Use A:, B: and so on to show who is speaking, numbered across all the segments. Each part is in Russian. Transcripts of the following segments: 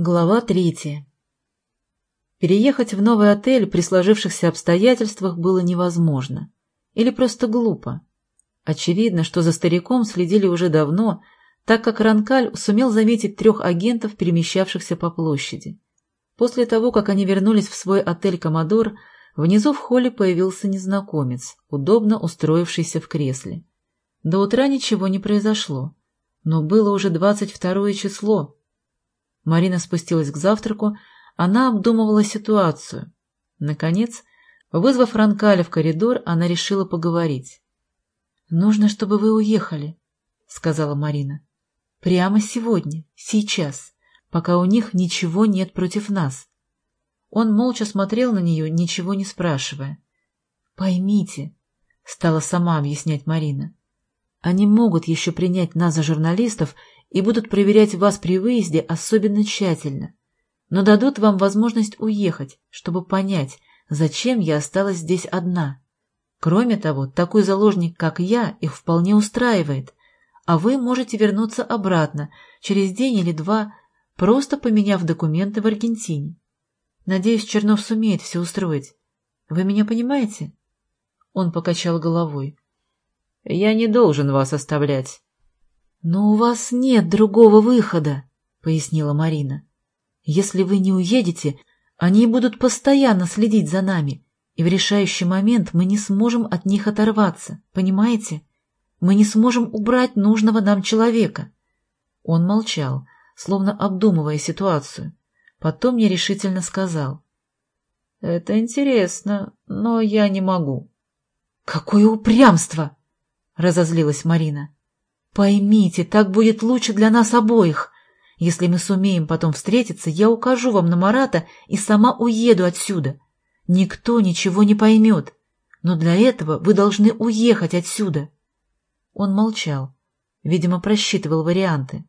A: Глава третья. Переехать в новый отель при сложившихся обстоятельствах было невозможно. Или просто глупо. Очевидно, что за стариком следили уже давно, так как Ранкаль сумел заметить трех агентов, перемещавшихся по площади. После того, как они вернулись в свой отель «Коммодор», внизу в холле появился незнакомец, удобно устроившийся в кресле. До утра ничего не произошло, но было уже двадцать второе число, Марина спустилась к завтраку, она обдумывала ситуацию. Наконец, вызвав Ранкаля в коридор, она решила поговорить. — Нужно, чтобы вы уехали, — сказала Марина. — Прямо сегодня, сейчас, пока у них ничего нет против нас. Он молча смотрел на нее, ничего не спрашивая. — Поймите, — стала сама объяснять Марина, — они могут еще принять нас за журналистов и будут проверять вас при выезде особенно тщательно, но дадут вам возможность уехать, чтобы понять, зачем я осталась здесь одна. Кроме того, такой заложник, как я, их вполне устраивает, а вы можете вернуться обратно через день или два, просто поменяв документы в Аргентине. Надеюсь, Чернов сумеет все устроить. Вы меня понимаете? Он покачал головой. — Я не должен вас оставлять. «Но у вас нет другого выхода», — пояснила Марина. «Если вы не уедете, они будут постоянно следить за нами, и в решающий момент мы не сможем от них оторваться, понимаете? Мы не сможем убрать нужного нам человека». Он молчал, словно обдумывая ситуацию. Потом нерешительно сказал. «Это интересно, но я не могу». «Какое упрямство!» — разозлилась Марина. Поймите, так будет лучше для нас обоих. Если мы сумеем потом встретиться, я укажу вам на Марата и сама уеду отсюда. Никто ничего не поймет. Но для этого вы должны уехать отсюда. Он молчал. Видимо, просчитывал варианты.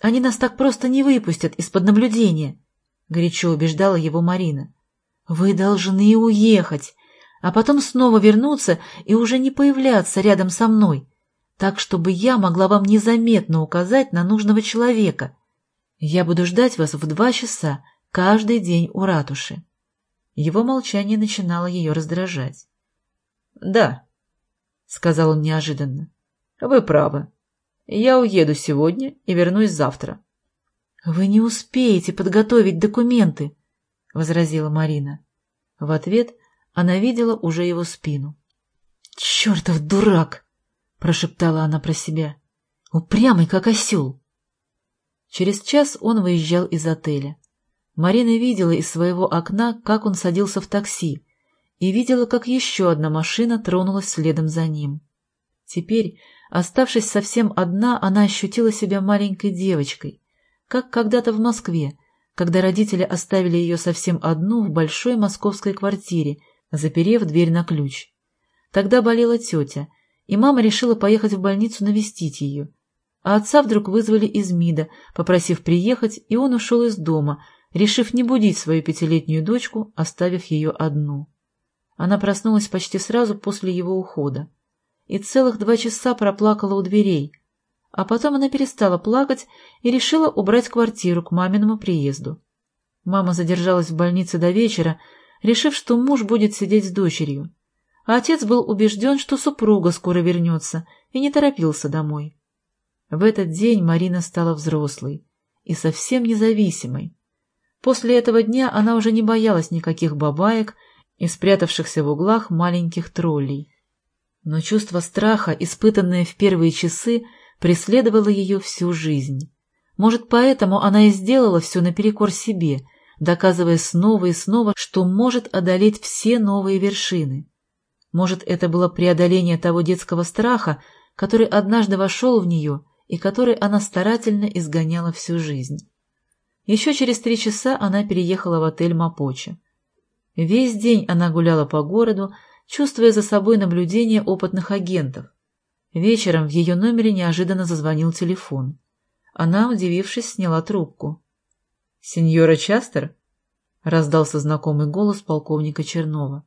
A: Они нас так просто не выпустят из-под наблюдения, — горячо убеждала его Марина. Вы должны уехать, а потом снова вернуться и уже не появляться рядом со мной так, чтобы я могла вам незаметно указать на нужного человека. Я буду ждать вас в два часа каждый день у ратуши. Его молчание начинало ее раздражать. — Да, — сказал он неожиданно, — вы правы. Я уеду сегодня и вернусь завтра. — Вы не успеете подготовить документы, — возразила Марина. В ответ она видела уже его спину. — Чертов дурак! —— прошептала она про себя. «Упрямый, как осел!» Через час он выезжал из отеля. Марина видела из своего окна, как он садился в такси, и видела, как еще одна машина тронулась следом за ним. Теперь, оставшись совсем одна, она ощутила себя маленькой девочкой, как когда-то в Москве, когда родители оставили ее совсем одну в большой московской квартире, заперев дверь на ключ. Тогда болела тетя, и мама решила поехать в больницу навестить ее. А отца вдруг вызвали из МИДа, попросив приехать, и он ушел из дома, решив не будить свою пятилетнюю дочку, оставив ее одну. Она проснулась почти сразу после его ухода. И целых два часа проплакала у дверей. А потом она перестала плакать и решила убрать квартиру к маминому приезду. Мама задержалась в больнице до вечера, решив, что муж будет сидеть с дочерью а отец был убежден, что супруга скоро вернется, и не торопился домой. В этот день Марина стала взрослой и совсем независимой. После этого дня она уже не боялась никаких бабаек и спрятавшихся в углах маленьких троллей. Но чувство страха, испытанное в первые часы, преследовало ее всю жизнь. Может, поэтому она и сделала все наперекор себе, доказывая снова и снова, что может одолеть все новые вершины. Может, это было преодоление того детского страха, который однажды вошел в нее и который она старательно изгоняла всю жизнь. Еще через три часа она переехала в отель Мапоча. Весь день она гуляла по городу, чувствуя за собой наблюдение опытных агентов. Вечером в ее номере неожиданно зазвонил телефон. Она, удивившись, сняла трубку. — Сеньора Частер? — раздался знакомый голос полковника Чернова.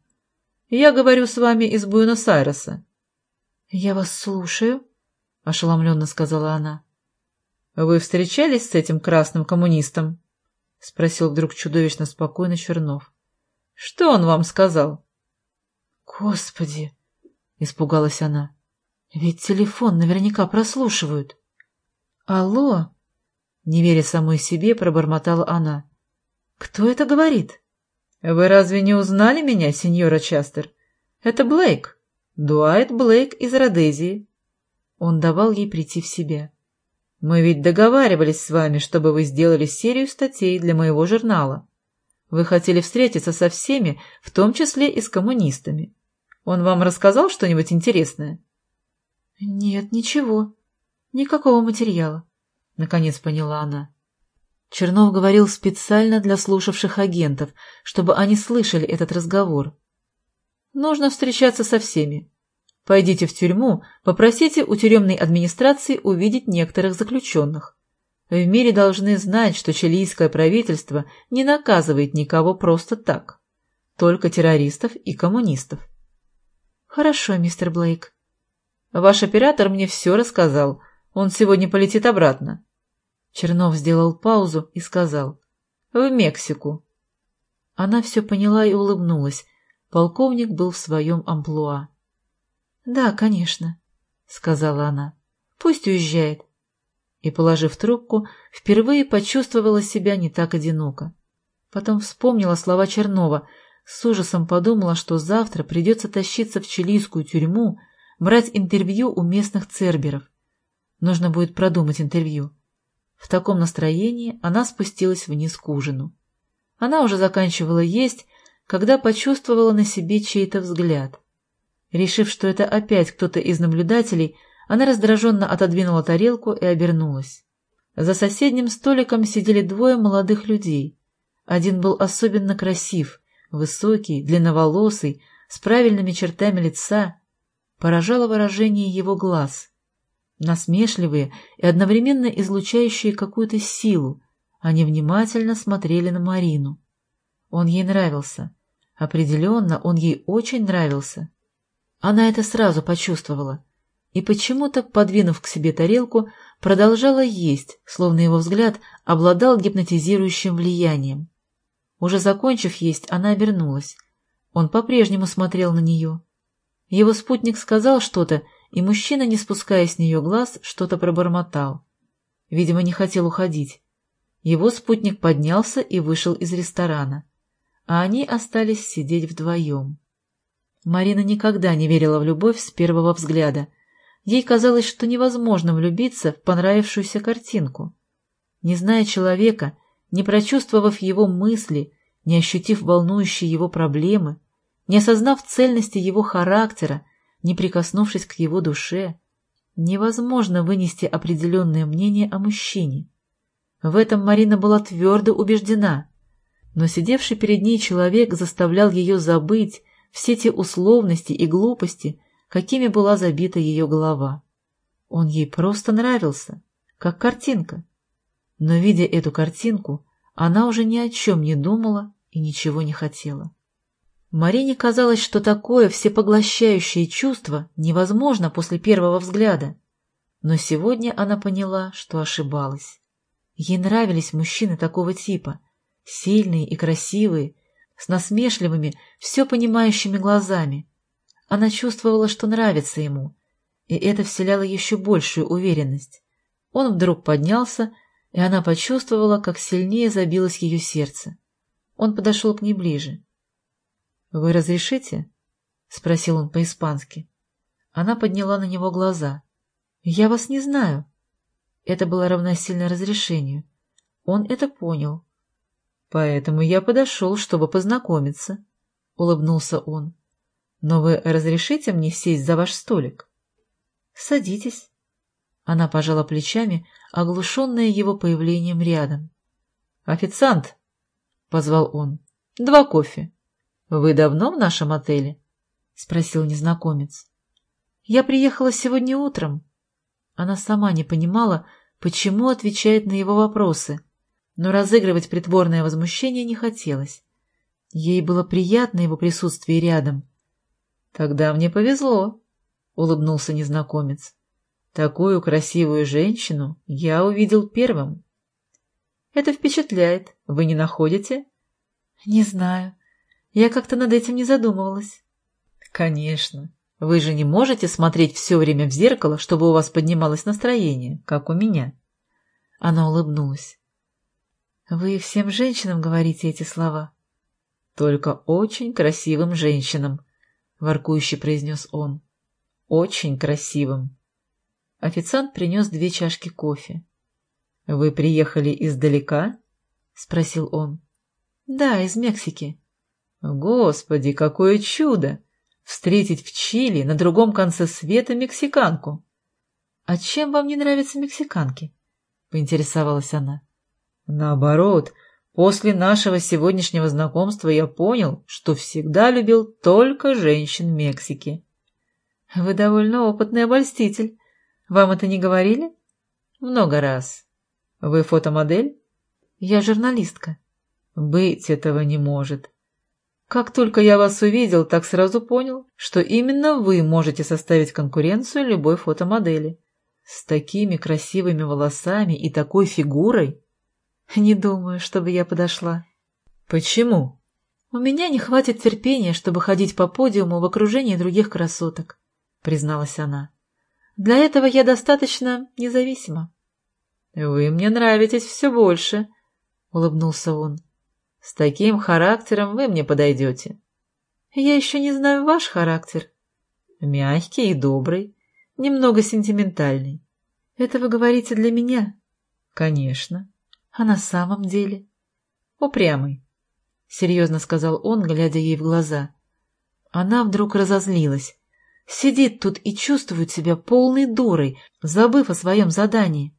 A: Я говорю с вами из Буэнос-Айреса. — Я вас слушаю, — ошеломленно сказала она. — Вы встречались с этим красным коммунистом? спросил вдруг чудовищно спокойно Чернов. Что он вам сказал? Господи! Испугалась она. Ведь телефон наверняка прослушивают. Алло! Не веря самой себе, пробормотала она. Кто это говорит? Вы разве не узнали меня, сеньора Частер? Это Блейк. Дуайт Блейк из Родезии. Он давал ей прийти в себя. Мы ведь договаривались с вами, чтобы вы сделали серию статей для моего журнала. Вы хотели встретиться со всеми, в том числе и с коммунистами. Он вам рассказал что-нибудь интересное? — Нет, ничего. Никакого материала, — наконец поняла она. Чернов говорил специально для слушавших агентов, чтобы они слышали этот разговор. «Нужно встречаться со всеми. Пойдите в тюрьму, попросите у тюремной администрации увидеть некоторых заключенных. В мире должны знать, что чилийское правительство не наказывает никого просто так. Только террористов и коммунистов. Хорошо, мистер Блейк. Ваш оператор мне все рассказал. Он сегодня полетит обратно. Чернов сделал паузу и сказал. В Мексику. Она все поняла и улыбнулась. Полковник был в своем амплуа. «Да, конечно», — сказала она. «Пусть уезжает». И, положив трубку, впервые почувствовала себя не так одиноко. Потом вспомнила слова Чернова, с ужасом подумала, что завтра придется тащиться в чилийскую тюрьму, брать интервью у местных церберов. Нужно будет продумать интервью. В таком настроении она спустилась вниз к ужину. Она уже заканчивала есть, когда почувствовала на себе чей-то взгляд. Решив, что это опять кто-то из наблюдателей, она раздраженно отодвинула тарелку и обернулась. За соседним столиком сидели двое молодых людей. Один был особенно красив, высокий, длинноволосый, с правильными чертами лица. Поражало выражение его глаз. Насмешливые и одновременно излучающие какую-то силу, они внимательно смотрели на Марину. Он ей нравился. Определенно, он ей очень нравился. Она это сразу почувствовала и почему-то, подвинув к себе тарелку, продолжала есть, словно его взгляд обладал гипнотизирующим влиянием. Уже закончив есть, она обернулась. Он по-прежнему смотрел на нее. Его спутник сказал что-то, и мужчина, не спуская с нее глаз, что-то пробормотал. Видимо, не хотел уходить. Его спутник поднялся и вышел из ресторана, а они остались сидеть вдвоем. Марина никогда не верила в любовь с первого взгляда. Ей казалось, что невозможно влюбиться в понравившуюся картинку. Не зная человека, не прочувствовав его мысли, не ощутив волнующие его проблемы, не осознав цельности его характера, не прикоснувшись к его душе, невозможно вынести определенное мнение о мужчине. В этом Марина была твердо убеждена, но сидевший перед ней человек заставлял ее забыть все те условности и глупости, какими была забита ее голова. Он ей просто нравился, как картинка. Но, видя эту картинку, она уже ни о чем не думала и ничего не хотела. Марине казалось, что такое всепоглощающее чувство невозможно после первого взгляда. Но сегодня она поняла, что ошибалась. Ей нравились мужчины такого типа, сильные и красивые, с насмешливыми, все понимающими глазами. Она чувствовала, что нравится ему, и это вселяло еще большую уверенность. Он вдруг поднялся, и она почувствовала, как сильнее забилось ее сердце. Он подошел к ней ближе. — Вы разрешите? — спросил он по-испански. Она подняла на него глаза. — Я вас не знаю. Это было равносильно разрешению. Он это понял. Поэтому я подошел, чтобы познакомиться, — улыбнулся он. — Но вы разрешите мне сесть за ваш столик? — Садитесь. Она пожала плечами, оглушенная его появлением рядом. — Официант! — позвал он. — Два кофе. — Вы давно в нашем отеле? — спросил незнакомец. — Я приехала сегодня утром. Она сама не понимала, почему отвечает на его вопросы — но разыгрывать притворное возмущение не хотелось. Ей было приятно его присутствие рядом. — Тогда мне повезло, — улыбнулся незнакомец. — Такую красивую женщину я увидел первым. Это впечатляет. Вы не находите?
B: Не знаю. Я как-то над этим не задумывалась.
A: Конечно. Вы же не можете смотреть все время в зеркало, чтобы у вас поднималось настроение, как у меня.
B: Она улыбнулась. Вы всем женщинам говорите эти слова?
A: Только очень красивым женщинам, воркующе произнес он. Очень красивым. Официант принес две чашки кофе. «Вы приехали издалека?» — спросил он.
B: «Да, из Мексики».
A: «Господи, какое чудо! Встретить в Чили на другом конце света мексиканку!»
B: «А чем вам не нравятся мексиканки?» — поинтересовалась она.
A: «Наоборот, после нашего сегодняшнего знакомства я понял, что всегда любил только женщин Мексики».
B: «Вы довольно опытный обольститель. Вам это не говорили?»
A: «Много раз. Вы фотомодель?
B: Я журналистка.
A: Быть этого не может. Как только я вас увидел, так сразу понял, что именно вы можете составить конкуренцию любой фотомодели. С такими красивыми волосами и такой фигурой.
B: Не думаю, чтобы я подошла.
A: Почему?
B: У меня не хватит терпения, чтобы ходить по подиуму в окружении других красоток, призналась она. Для этого я достаточно независима.
A: «Вы мне нравитесь все больше», — улыбнулся он. «С таким характером вы мне подойдете».
B: «Я еще не знаю ваш характер».
A: «Мягкий и добрый, немного сентиментальный».
B: «Это вы говорите для меня?»
A: «Конечно».
B: «А на самом деле?»
A: «Упрямый», — серьезно сказал он, глядя ей в глаза.
B: Она вдруг разозлилась. Сидит тут и чувствует себя полной дурой, забыв о своем задании.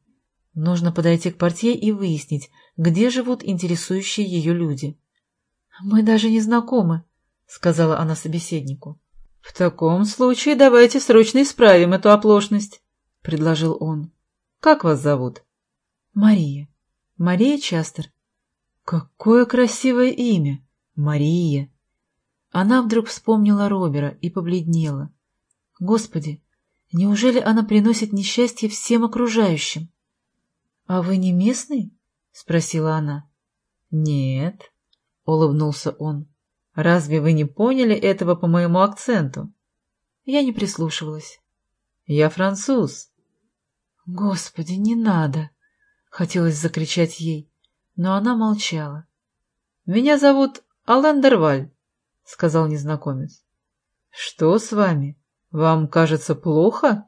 B: Нужно подойти к портье и выяснить, где живут интересующие ее люди. — Мы даже не знакомы, — сказала она собеседнику.
A: — В таком случае давайте срочно исправим эту оплошность, — предложил он. — Как вас зовут?
B: — Мария. Мария Частер.
A: — Какое красивое имя! Мария!
B: Она вдруг вспомнила Робера и побледнела. Господи, неужели она приносит несчастье всем окружающим? — А вы не местный? — спросила она.
A: — Нет, — улыбнулся он. — Разве вы не поняли этого по моему акценту?
B: Я не прислушивалась.
A: — Я француз.
B: — Господи, не надо! — хотелось закричать ей, но она молчала.
A: — Меня зовут Алан Дерваль, — сказал незнакомец. — Что с вами? Вам кажется плохо?